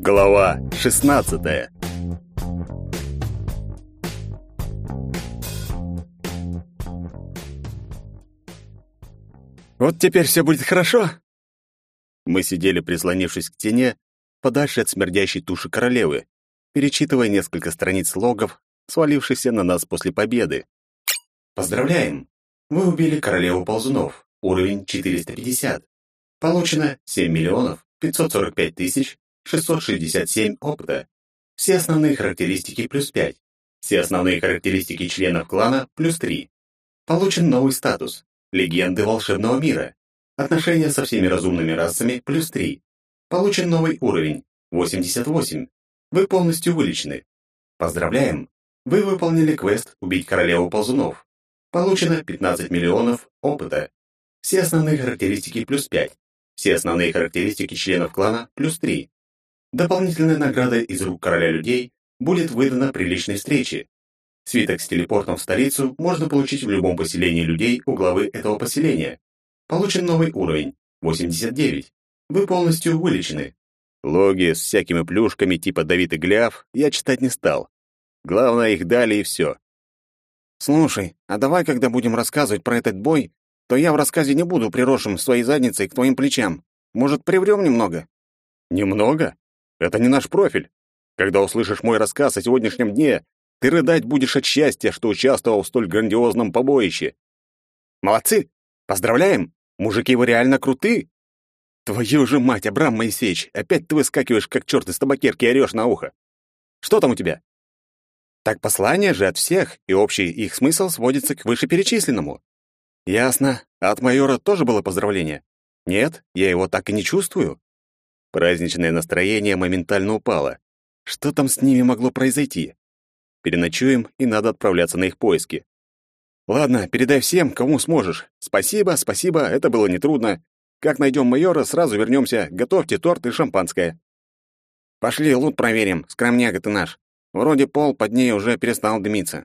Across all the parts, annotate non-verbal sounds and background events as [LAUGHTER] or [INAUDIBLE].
Глава 16. Вот теперь все будет хорошо. Мы сидели, прислонившись к стене, подальше от смердящей туши королевы, перечитывая несколько страниц логов, свалившихся на нас после победы. Поздравляем! Вы убили королеву ползунов. Уровень 450. Получено 7 миллионов 545 тысяч 667 опыта. Все основные характеристики плюс 5. Все основные характеристики членов клана плюс 3. Получен новый статус. Легенды волшебного мира. Отношения со всеми разумными расами плюс 3. Получен новый уровень 88. Вы полностью вылечены. Поздравляем! Вы выполнили квест «Убить королеву ползунов». Получено 15 миллионов опыта. Все основные характеристики плюс 5. Все основные характеристики членов клана плюс 3. Дополнительная награда из рук короля людей будет выдана при личной встрече. Свиток с телепортом в столицу можно получить в любом поселении людей у главы этого поселения. Получен новый уровень 89. Вы полностью вылечены. Логи с всякими плюшками типа Давид и Гляв я читать не стал. Главное, их дали и все. Слушай, а давай, когда будем рассказывать про этот бой, то я в рассказе не буду приросшим своей задницей к твоим плечам. Может, приврём немного? Немного? Это не наш профиль. Когда услышишь мой рассказ о сегодняшнем дне, ты рыдать будешь от счастья, что участвовал в столь грандиозном побоище. Молодцы! Поздравляем! Мужики, вы реально круты! Твою же мать, Абрам Моисеевич, опять ты выскакиваешь, как черт из табакерки, и орёшь на ухо. Что там у тебя? Так послание же от всех, и общий их смысл сводится к вышеперечисленному. Ясно. А от майора тоже было поздравление? Нет, я его так и не чувствую. Праздничное настроение моментально упало. Что там с ними могло произойти? Переночуем, и надо отправляться на их поиски. Ладно, передай всем, кому сможешь. Спасибо, спасибо, это было нетрудно. Как найдем майора, сразу вернемся. Готовьте торт и шампанское. Пошли, лут проверим, скромняга ты наш. Вроде пол под ней уже перестал дымиться.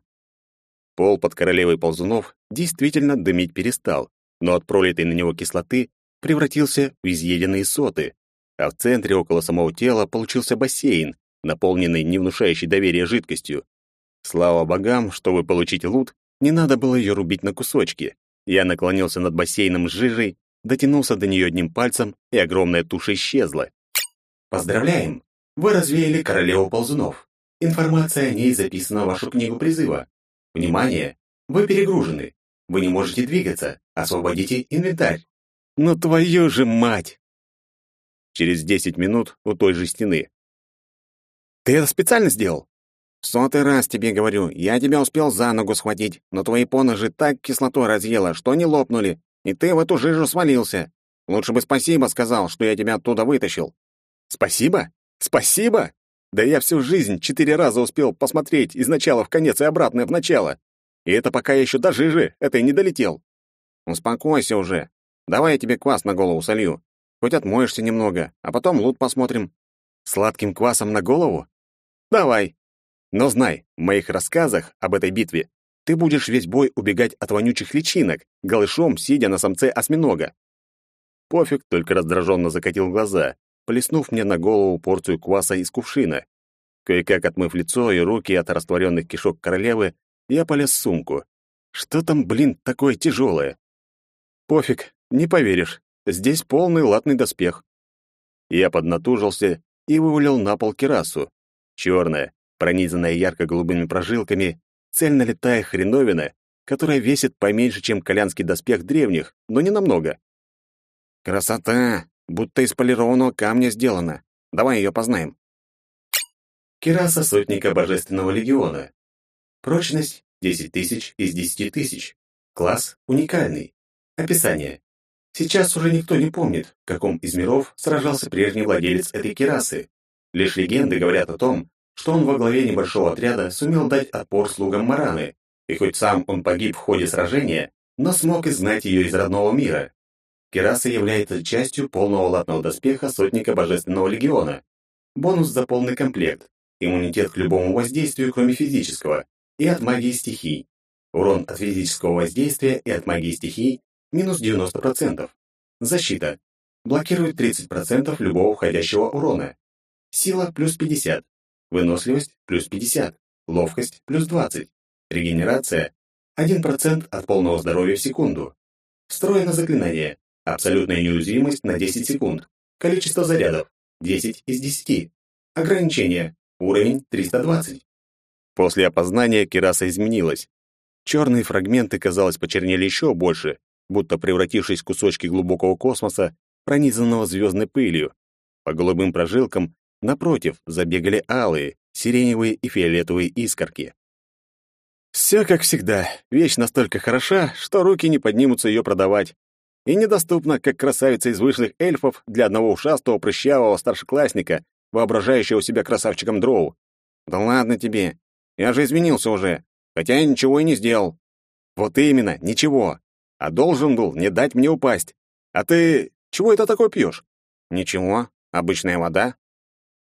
Пол под королевой ползунов действительно дымить перестал, но от пролитой на него кислоты превратился в изъеденные соты, а в центре около самого тела получился бассейн, наполненный не внушающей доверия жидкостью. Слава богам, чтобы получить лут, не надо было ее рубить на кусочки. Я наклонился над бассейном с жижей, дотянулся до нее одним пальцем, и огромная туша исчезла. Поздравляем! Вы развеяли королеву ползунов. Информация о ней записана в вашу книгу призыва. Внимание! Вы перегружены. Вы не можете двигаться. Освободите инвентарь. Ну твою же мать! Через десять минут у той же стены. Ты это специально сделал? В сотый раз тебе говорю, я тебя успел за ногу схватить, но твои поножи так кислотой разъела, что они лопнули, и ты в эту жижу свалился. Лучше бы спасибо сказал, что я тебя оттуда вытащил. Спасибо? Спасибо? Да я всю жизнь четыре раза успел посмотреть из начала в конец и обратно в начало. И это пока я еще до жижи этой не долетел. Успокойся уже. Давай я тебе квас на голову солью. Хоть отмоешься немного, а потом лут посмотрим. Сладким квасом на голову? Давай. Но знай, в моих рассказах об этой битве ты будешь весь бой убегать от вонючих личинок, голышом сидя на самце осьминога. Пофиг только раздраженно закатил глаза, плеснув мне на голову порцию кваса из кувшина. Кое-как отмыв лицо и руки от растворенных кишок королевы, я полез в сумку. Что там, блин, такое тяжелое? Пофиг, не поверишь, здесь полный латный доспех. Я поднатужился и вывалил на пол кирасу. Черная, пронизанная ярко-голубыми прожилками, цельно летая хреновина, которая весит поменьше, чем колянский доспех древних, но не намного. Красота! будто из полированного камня сделана. Давай ее познаем. Кираса сотника Божественного Легиона. Прочность 10 тысяч из 10 тысяч. Класс уникальный. Описание. Сейчас уже никто не помнит, в каком из миров сражался прежний владелец этой кирасы. Лишь легенды говорят о том, что он во главе небольшого отряда сумел дать отпор слугам Мараны, и хоть сам он погиб в ходе сражения, но смог изгнать ее из родного мира. Кераса является частью полного латного доспеха сотника Божественного Легиона. Бонус за полный комплект. Иммунитет к любому воздействию, кроме физического. И от магии стихий. Урон от физического воздействия и от магии стихий минус 90%. Защита. Блокирует 30% любого входящего урона. Сила плюс 50. Выносливость плюс 50. Ловкость плюс 20. Регенерация 1% от полного здоровья в секунду. Встроено заклинание. Абсолютная неуязвимость на 10 секунд. Количество зарядов 10 из 10. Ограничение. Уровень 320. После опознания Кираса изменилась. Черные фрагменты, казалось, почернели еще больше, будто превратившись в кусочки глубокого космоса, пронизанного звездной пылью. По голубым прожилкам, напротив, забегали алые, сиреневые и фиолетовые искорки. Все как всегда. Вещь настолько хороша, что руки не поднимутся ее продавать. И недоступна, как красавица из высших эльфов для одного ушастого прыщавого старшеклассника, воображающего себя красавчиком дроу. Да ладно тебе. Я же изменился уже, хотя я ничего и не сделал. Вот именно, ничего. А должен был не дать мне упасть. А ты чего это такое пьешь? Ничего, обычная вода.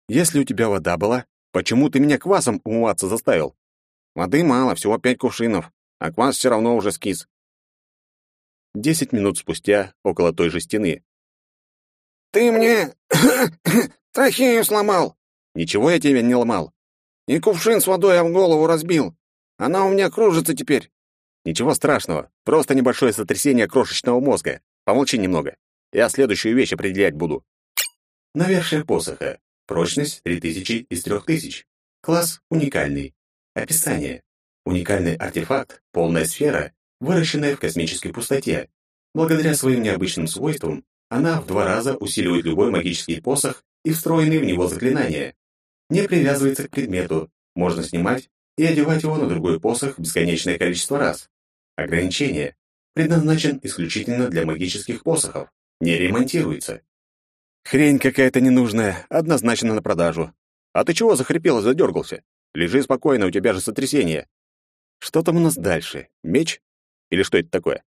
Если у тебя вода была, почему ты меня квасом умываться заставил? Воды мало, всего пять кувшинов, а квас все равно уже скис. Десять минут спустя, около той же стены. «Ты мне [COUGHS] трахею сломал!» «Ничего я тебе не ломал. И кувшин с водой я в голову разбил. Она у меня кружится теперь». «Ничего страшного, просто небольшое сотрясение крошечного мозга. Помолчи немного. Я следующую вещь определять буду». Навершие посоха. Прочность 3000 из 3000. Класс уникальный. Описание. Уникальный артефакт, полная сфера, выращенная в космической пустоте. Благодаря своим необычным свойствам, она в два раза усиливает любой магический посох и встроенные в него заклинания. Не привязывается к предмету, можно снимать и одевать его на другой посох бесконечное количество раз. Ограничение. Предназначен исключительно для магических посохов. Не ремонтируется. Хрень какая-то ненужная, однозначно на продажу. А ты чего захрипел и задергался? Лежи спокойно, у тебя же сотрясение. Что там у нас дальше? Меч? Или что это такое?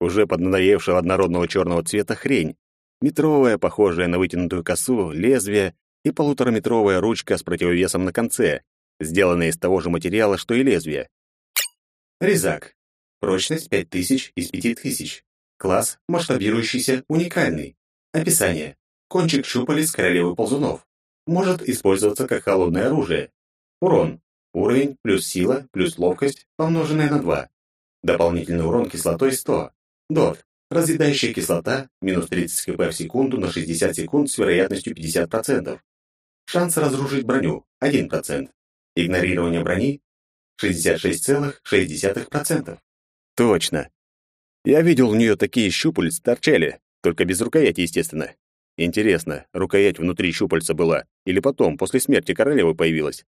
Уже поднадоевшего однородного черного цвета хрень. Метровая, похожая на вытянутую косу, лезвие и полутораметровая ручка с противовесом на конце, сделанная из того же материала, что и лезвие. Резак. Прочность 5000 из 5000. Класс масштабирующийся, уникальный. Описание. Кончик щупалец королевы ползунов. Может использоваться как холодное оружие. Урон. Уровень плюс сила плюс ловкость, помноженное на 2. Дополнительный урон кислотой 100. Дот. Разъедающая кислота минус 30 кп в секунду на 60 секунд с вероятностью 50%. Шанс разрушить броню 1%. Игнорирование брони 66,6%. Точно. Я видел у нее такие щупальца торчали, только без рукояти, естественно. Интересно, рукоять внутри щупальца была или потом, после смерти королевы появилась?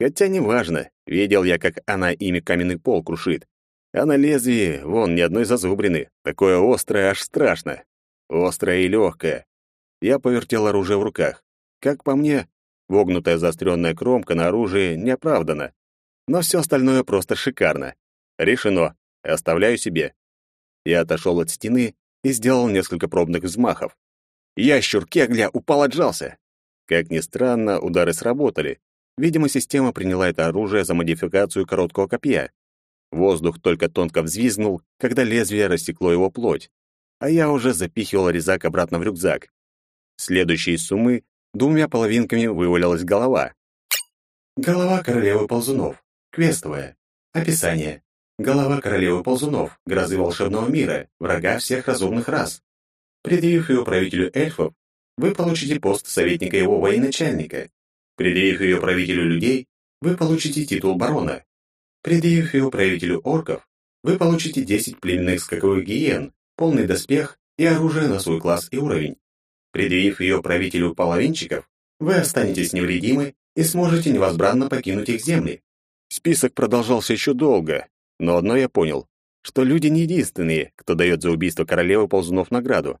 Хотя неважно, видел я, как она ими каменный пол крушит. А на лезвии, вон, ни одной зазубрины. Такое острое, аж страшно. Острое и легкое. Я повертел оружие в руках. Как по мне, вогнутая заостренная кромка на оружии не оправдана. Но все остальное просто шикарно. Решено. Оставляю себе. Я отошел от стены и сделал несколько пробных взмахов. Ящур кегля упал отжался. Как ни странно, удары сработали, Видимо, система приняла это оружие за модификацию короткого копья. Воздух только тонко взвизгнул, когда лезвие рассекло его плоть, а я уже запихивал резак обратно в рюкзак. Следующей из суммы двумя половинками вывалилась голова. Голова королевы ползунов. Квестовая. Описание. Голова королевы ползунов, грозы волшебного мира, врага всех разумных рас. Предъявив ее правителю эльфов, вы получите пост советника его военачальника. Предъявив ее правителю людей, вы получите титул барона. Предъявив ее правителю орков, вы получите 10 пленных скаковых гиен, полный доспех и оружие на свой класс и уровень. Предъявив ее правителю половинчиков, вы останетесь невредимы и сможете невозбранно покинуть их земли. Список продолжался еще долго, но одно я понял, что люди не единственные, кто дает за убийство королевы ползунов награду.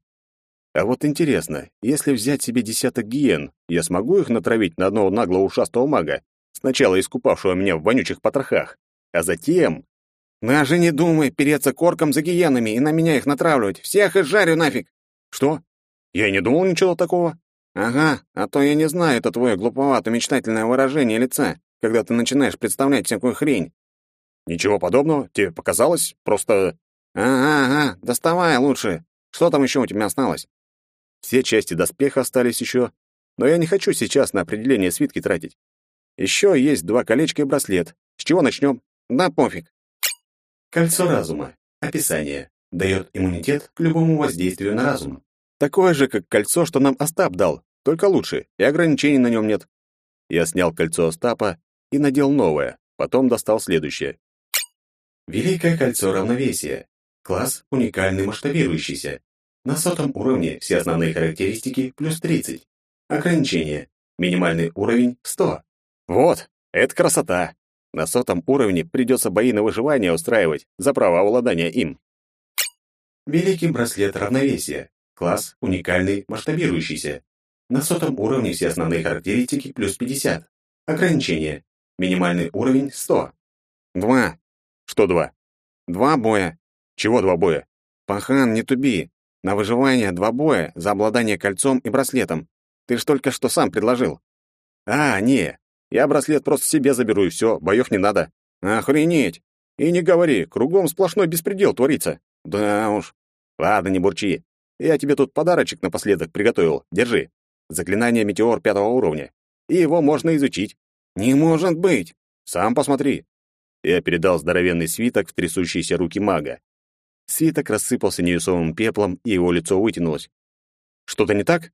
А вот интересно, если взять себе десяток гиен, я смогу их натравить на одного наглого ушастого мага, сначала искупавшего меня в вонючих потрохах, а затем... «Даже не думай переться корком за гиенами и на меня их натравливать. Всех и жарю нафиг!» «Что? Я не думал ничего такого». «Ага, а то я не знаю это твое глуповато-мечтательное выражение лица, когда ты начинаешь представлять всякую хрень». «Ничего подобного, тебе показалось, просто...» «Ага, ага, доставай лучше. Что там еще у тебя осталось?» Все части доспеха остались еще. но я не хочу сейчас на определение свитки тратить. Еще есть два колечка и браслет. С чего начнем? Да пофиг. Кольцо разума. Описание. Дает иммунитет к любому воздействию на разум. Такое же, как кольцо, что нам Остап дал, только лучше, и ограничений на нем нет. Я снял кольцо Остапа и надел новое, потом достал следующее. Великое кольцо равновесия. Класс уникальный масштабирующийся. На сотом уровне все основные характеристики плюс 30. Ограничение. Минимальный уровень 100. Вот, это красота. На сотом уровне придется бои на выживание устраивать за право обладания им. Великий браслет равновесия. Класс уникальный масштабирующийся. На сотом уровне все основные характеристики плюс 50. Ограничение. Минимальный уровень 100. Два. Что два? Два боя. Чего два боя? Пахан, не туби. На выживание два боя за обладание кольцом и браслетом. Ты ж только что сам предложил. А, не. Я браслет просто себе заберу и все, боев не надо. Охренеть. И не говори, кругом сплошной беспредел творится. Да уж. Ладно, не бурчи. Я тебе тут подарочек напоследок приготовил. Держи. Заклинание метеор пятого уровня. И его можно изучить. Не может быть. Сам посмотри. Я передал здоровенный свиток в трясущиеся руки мага. Свиток рассыпался невесомым пеплом, и его лицо вытянулось. Что-то не так?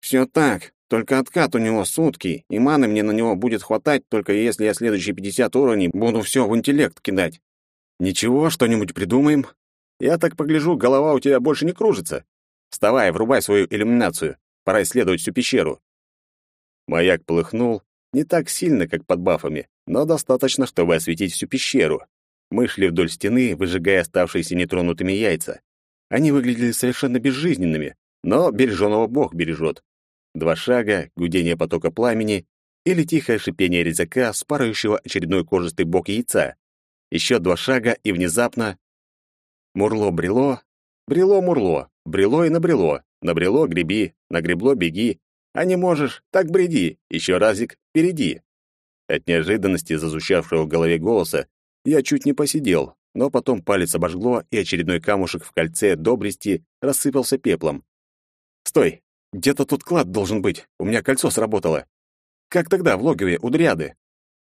Все так. Только откат у него сутки, и маны мне на него будет хватать, только если я следующие 50 уровней буду все в интеллект кидать. Ничего, что-нибудь придумаем. Я так погляжу, голова у тебя больше не кружится. Вставай, врубай свою иллюминацию. Пора исследовать всю пещеру. Маяк полыхнул, не так сильно, как под бафами, но достаточно, чтобы осветить всю пещеру. Мы шли вдоль стены, выжигая оставшиеся нетронутыми яйца. Они выглядели совершенно безжизненными, но береженого Бог бережет. Два шага, гудение потока пламени или тихое шипение резака, спарающего очередной кожистый бок яйца. Еще два шага, и внезапно... Мурло-брело, брело-мурло, брело и набрело, набрело — греби, нагребло — беги, а не можешь, так бреди, еще разик, впереди. От неожиданности зазущавшего в голове голоса я чуть не посидел, но потом палец обожгло, и очередной камушек в кольце доблести рассыпался пеплом. «Стой! Где-то тут клад должен быть. У меня кольцо сработало. Как тогда, в логове, у Дриады?»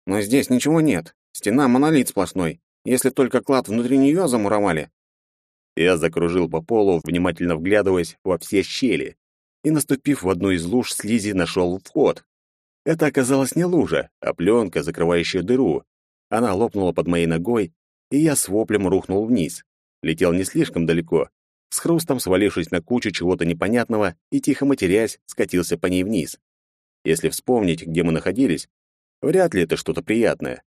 «Но здесь ничего нет. Стена монолит сплошной. Если только клад внутри нее замуровали». Я закружил по полу, внимательно вглядываясь во все щели, и, наступив в одну из луж слизи, нашел вход. Это оказалась не лужа, а пленка, закрывающая дыру. Она лопнула под моей ногой, и я с воплем рухнул вниз. Летел не слишком далеко, с хрустом свалившись на кучу чего-то непонятного и, тихо матерясь, скатился по ней вниз. Если вспомнить, где мы находились, вряд ли это что-то приятное.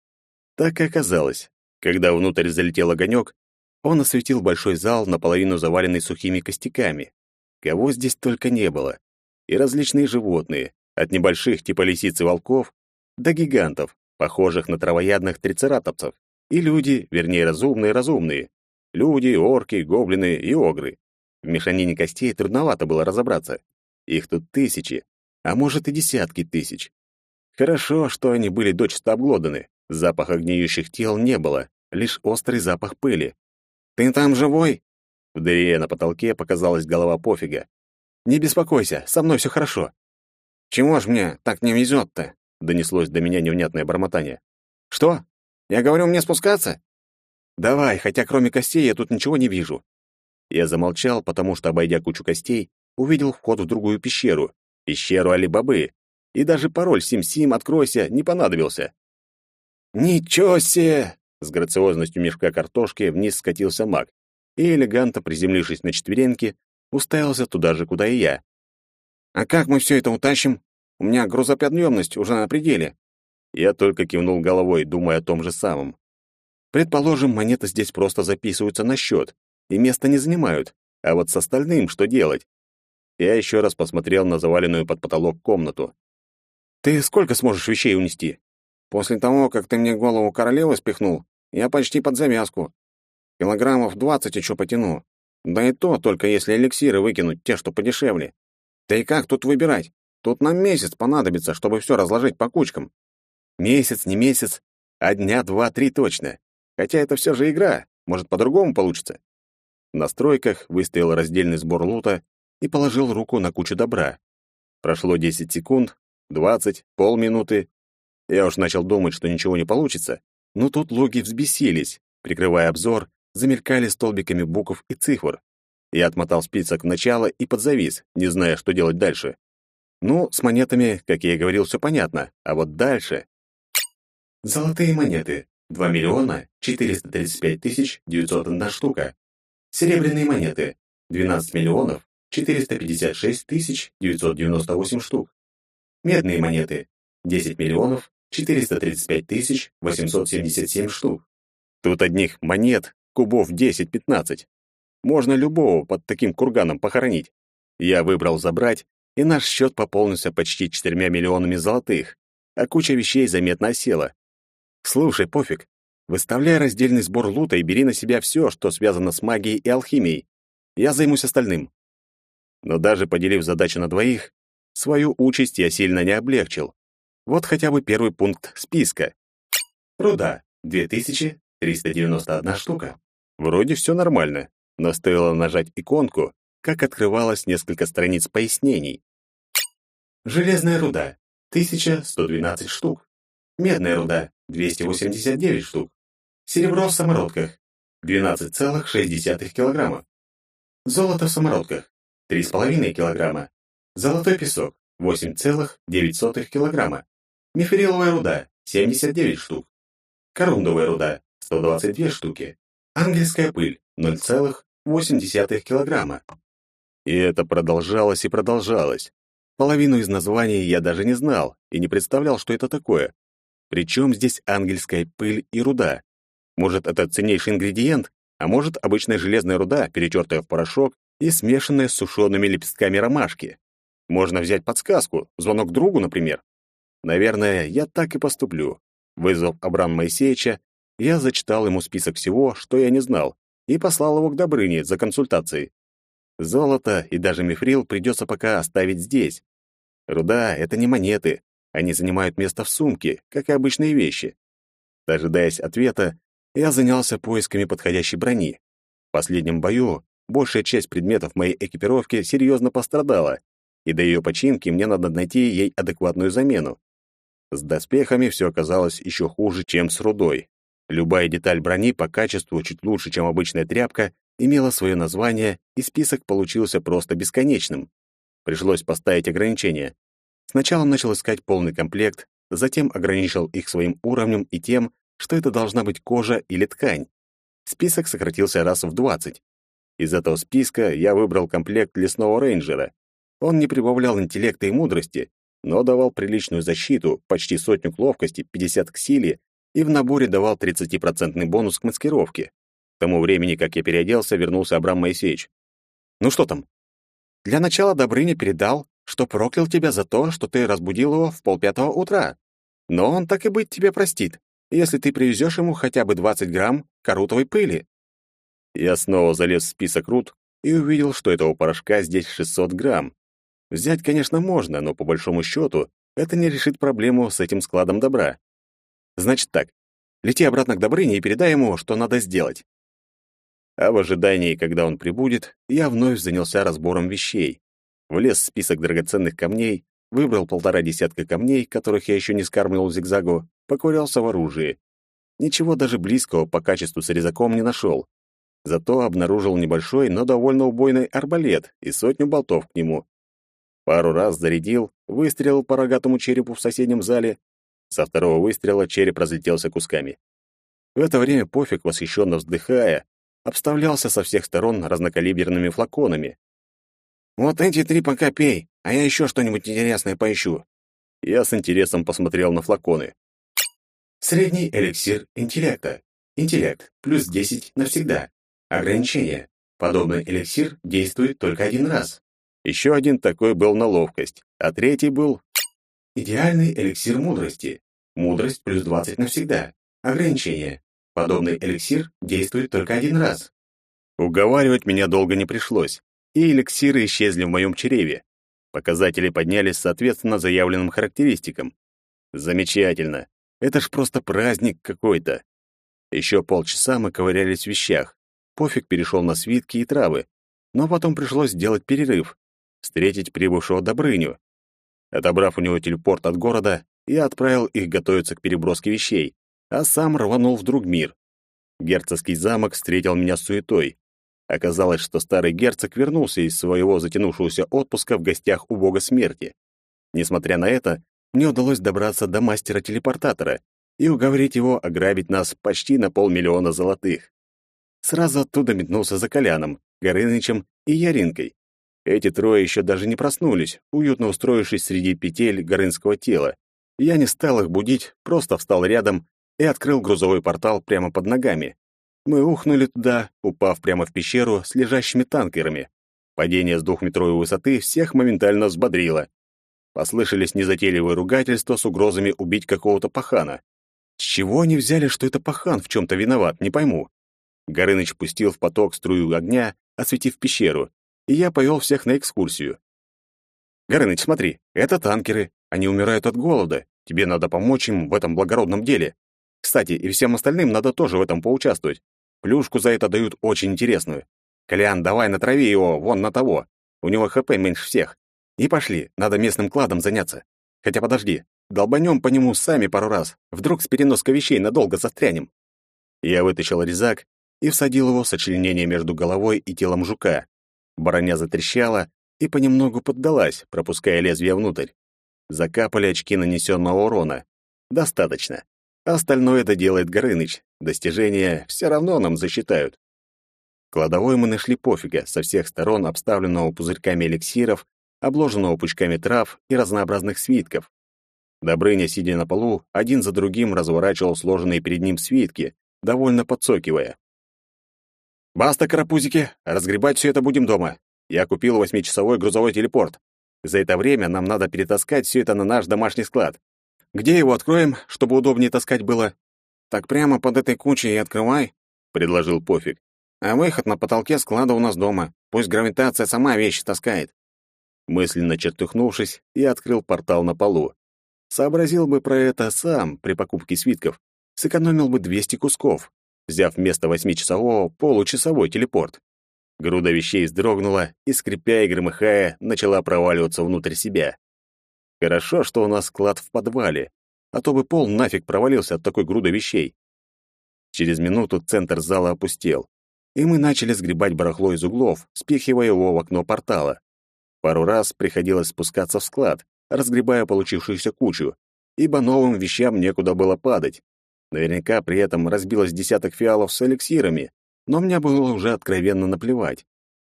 Так и оказалось. Когда внутрь залетел огонек, он осветил большой зал, наполовину заваленный сухими костяками. Кого здесь только не было. И различные животные, от небольших типа лисиц и волков до гигантов, похожих на травоядных трицератопсов, и люди, вернее, разумные-разумные. Люди, орки, гоблины и огры. В мешанине костей трудновато было разобраться. Их тут тысячи, а может и десятки тысяч. Хорошо, что они были дочисто обглоданы. Запаха гниющих тел не было, лишь острый запах пыли. «Ты там живой?» В дыре на потолке показалась голова пофига. «Не беспокойся, со мной все хорошо». «Чего ж мне так не везет-то?» Донеслось до меня невнятное бормотание. «Что? Я говорю, мне спускаться?» «Давай, хотя кроме костей я тут ничего не вижу». Я замолчал, потому что, обойдя кучу костей, увидел вход в другую пещеру, пещеру Али-Бабы, и даже пароль «Сим-Сим, откройся» не понадобился. «Ничего себе!» С грациозностью мешка картошки вниз скатился маг и, элегантно приземлившись на четвереньки, уставился туда же, куда и я. «А как мы все это утащим? У меня грузоподъемность уже на пределе». Я только кивнул головой, думая о том же самом. Предположим, монеты здесь просто записываются на счет, и места не занимают, а вот с остальным что делать? Я еще раз посмотрел на заваленную под потолок комнату. «Ты сколько сможешь вещей унести?» «После того, как ты мне голову королевы спихнул, я почти под завязку. Килограммов двадцать еще потяну. Да и то только если эликсиры выкинуть, те, что подешевле. Да и как тут выбирать? Тут нам месяц понадобится, чтобы все разложить по кучкам. Месяц, не месяц, а дня два-три точно. Хотя это все же игра, может, по-другому получится. В настройках выставил раздельный сбор лута и положил руку на кучу добра. Прошло 10 секунд, 20, полминуты. Я уж начал думать, что ничего не получится, но тут логи взбесились, прикрывая обзор, замелькали столбиками букв и цифр. Я отмотал список в начало и подзавис, не зная, что делать дальше. Ну, с монетами, как я и говорил, все понятно, а вот дальше... Золотые монеты. 2 миллиона 435 тысяч 901 штука. Серебряные монеты. 12 миллионов 456 тысяч 998 штук. Медные монеты. 10 миллионов 435 тысяч 877 штук. Тут одних монет, кубов 10-15. Можно любого под таким курганом похоронить. Я выбрал забрать, и наш счет пополнился почти четырьмя миллионами золотых, а куча вещей заметно осела. Слушай, пофиг. Выставляй раздельный сбор лута и бери на себя все, что связано с магией и алхимией. Я займусь остальным. Но даже поделив задачу на двоих, свою участь я сильно не облегчил. Вот хотя бы первый пункт списка. Руда. 2391 штука. Вроде все нормально но стоило нажать иконку, как открывалось несколько страниц пояснений. Железная руда — 1112 штук. Медная руда — 289 штук. Серебро в самородках — 12,6 килограммов. Золото в самородках — 3,5 килограмма. Золотой песок — 8,9 килограмма. Мифриловая руда — 79 штук. Корундовая руда — 122 штуки. Ангельская пыль — 0,8 килограмма. И это продолжалось и продолжалось. Половину из названий я даже не знал и не представлял, что это такое. Причем здесь ангельская пыль и руда? Может, это ценнейший ингредиент, а может, обычная железная руда, перетертая в порошок и смешанная с сушеными лепестками ромашки. Можно взять подсказку, звонок другу, например. Наверное, я так и поступлю. Вызвав Абрама Моисеевича, я зачитал ему список всего, что я не знал, и послал его к Добрыне за консультацией. Золото и даже мифрил придется пока оставить здесь. Руда — это не монеты, они занимают место в сумке, как и обычные вещи. Дожидаясь ответа, я занялся поисками подходящей брони. В последнем бою большая часть предметов моей экипировки серьезно пострадала, и до ее починки мне надо найти ей адекватную замену. С доспехами все оказалось еще хуже, чем с рудой. Любая деталь брони по качеству чуть лучше, чем обычная тряпка, имела свое название, и список получился просто бесконечным. Пришлось поставить ограничения. Сначала начал искать полный комплект, затем ограничил их своим уровнем и тем, что это должна быть кожа или ткань. Список сократился раз в 20. Из этого списка я выбрал комплект лесного рейнджера. Он не прибавлял интеллекта и мудрости, но давал приличную защиту, почти сотню к ловкости, 50 к силе и в наборе давал 30% бонус к маскировке. К тому времени, как я переоделся, вернулся Абрам Моисеевич. «Ну что там?» «Для начала Добрыня передал, что проклял тебя за то, что ты разбудил его в полпятого утра. Но он так и быть тебе простит, если ты привезешь ему хотя бы 20 грамм корутовой пыли». Я снова залез в список рут и увидел, что этого порошка здесь 600 грамм. Взять, конечно, можно, но по большому счету это не решит проблему с этим складом добра. Значит так, лети обратно к Добрыне и передай ему, что надо сделать. А в ожидании, когда он прибудет, я вновь занялся разбором вещей. Влез в список драгоценных камней, выбрал полтора десятка камней, которых я еще не скармливал в зигзагу, покурялся в оружии. Ничего даже близкого по качеству с резаком не нашел. Зато обнаружил небольшой, но довольно убойный арбалет и сотню болтов к нему. Пару раз зарядил, выстрелил по рогатому черепу в соседнем зале со второго выстрела череп разлетелся кусками. В это время Пофиг, восхищенно вздыхая, обставлялся со всех сторон разнокалиберными флаконами. «Вот эти три пока пей, а я еще что-нибудь интересное поищу». Я с интересом посмотрел на флаконы. Средний эликсир интеллекта. Интеллект плюс 10 навсегда. Ограничение. Подобный эликсир действует только один раз. Еще один такой был на ловкость, а третий был Идеальный эликсир мудрости. Мудрость плюс 20 навсегда. Ограничение. Подобный эликсир действует только один раз. Уговаривать меня долго не пришлось, и эликсиры исчезли в моем чреве. Показатели поднялись соответственно заявленным характеристикам. Замечательно. Это ж просто праздник какой-то. Еще полчаса мы ковырялись в вещах. Пофиг перешел на свитки и травы. Но потом пришлось сделать перерыв. Встретить прибывшего Добрыню. Отобрав у него телепорт от города, я отправил их готовиться к переброске вещей, а сам рванул в друг мир. Герцогский замок встретил меня с суетой. Оказалось, что старый герцог вернулся из своего затянувшегося отпуска в гостях у бога смерти. Несмотря на это, мне удалось добраться до мастера-телепортатора и уговорить его ограбить нас почти на полмиллиона золотых. Сразу оттуда метнулся за Коляном, Горынычем и Яринкой. Эти трое еще даже не проснулись, уютно устроившись среди петель горынского тела. Я не стал их будить, просто встал рядом и открыл грузовой портал прямо под ногами. Мы ухнули туда, упав прямо в пещеру с лежащими танкерами. Падение с двухметровой высоты всех моментально взбодрило. Послышались незатейливые ругательства с угрозами убить какого-то пахана. С чего они взяли, что это пахан в чем-то виноват, не пойму. Горыныч пустил в поток струю огня, осветив пещеру, и я повел всех на экскурсию. «Горыныч, смотри, это танкеры. Они умирают от голода. Тебе надо помочь им в этом благородном деле. Кстати, и всем остальным надо тоже в этом поучаствовать. Плюшку за это дают очень интересную. Колян, давай натрави его вон на того. У него ХП меньше всех. И пошли, надо местным кладом заняться. Хотя подожди, долбанем по нему сами пару раз. Вдруг с переноской вещей надолго застрянем. Я вытащил резак и всадил его сочленение между головой и телом жука. Броня затрещала и понемногу поддалась, пропуская лезвие внутрь. Закапали очки нанесенного урона. Достаточно. Остальное это делает Горыныч. Достижения все равно нам засчитают. Кладовой мы нашли пофига, со всех сторон обставленного пузырьками эликсиров обложенного пучками трав и разнообразных свитков. Добрыня, сидя на полу, один за другим разворачивал сложенные перед ним свитки, довольно подсокивая. «Баста, карапузики, разгребать все это будем дома. Я купил восьмичасовой грузовой телепорт. За это время нам надо перетаскать все это на наш домашний склад. Где его откроем, чтобы удобнее таскать было?» «Так прямо под этой кучей и открывай», — предложил Пофиг. «А выход на потолке склада у нас дома. Пусть гравитация сама вещи таскает». Мысленно чертыхнувшись, я открыл портал на полу. Сообразил бы про это сам при покупке свитков, сэкономил бы 200 кусков, взяв вместо восьмичасового получасовой телепорт. Груда вещей вздрогнула и, скрипя и громыхая, начала проваливаться внутрь себя. Хорошо, что у нас склад в подвале, а то бы пол нафиг провалился от такой груды вещей. Через минуту центр зала опустел, и мы начали сгребать барахло из углов, спихивая его в окно портала. Пару раз приходилось спускаться в склад, разгребая получившуюся кучу, ибо новым вещам некуда было падать. Наверняка при этом разбилось десяток фиалов с эликсирами, но мне было уже откровенно наплевать.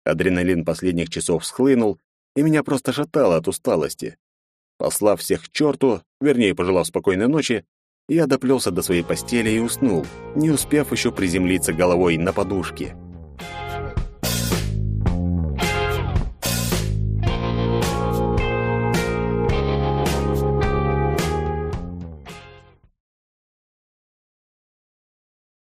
Адреналин последних часов схлынул, и меня просто шатало от усталости. Послав всех к черту, вернее, пожелав спокойной ночи, я доплелся до своей постели и уснул, не успев еще приземлиться головой на подушке.